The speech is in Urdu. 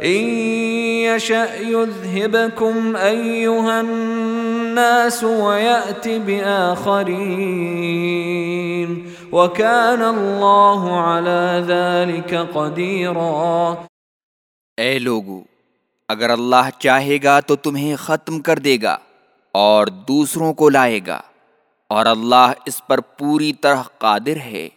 إن يشأ يذهبكم الناس وكان الله على ذلك قديرا اے لوگو، اگر اللہ چاہے گا تو تمہیں ختم کر دے گا اور دوسروں کو لائے گا اور اللہ اس پر پوری طرح قادر ہے۔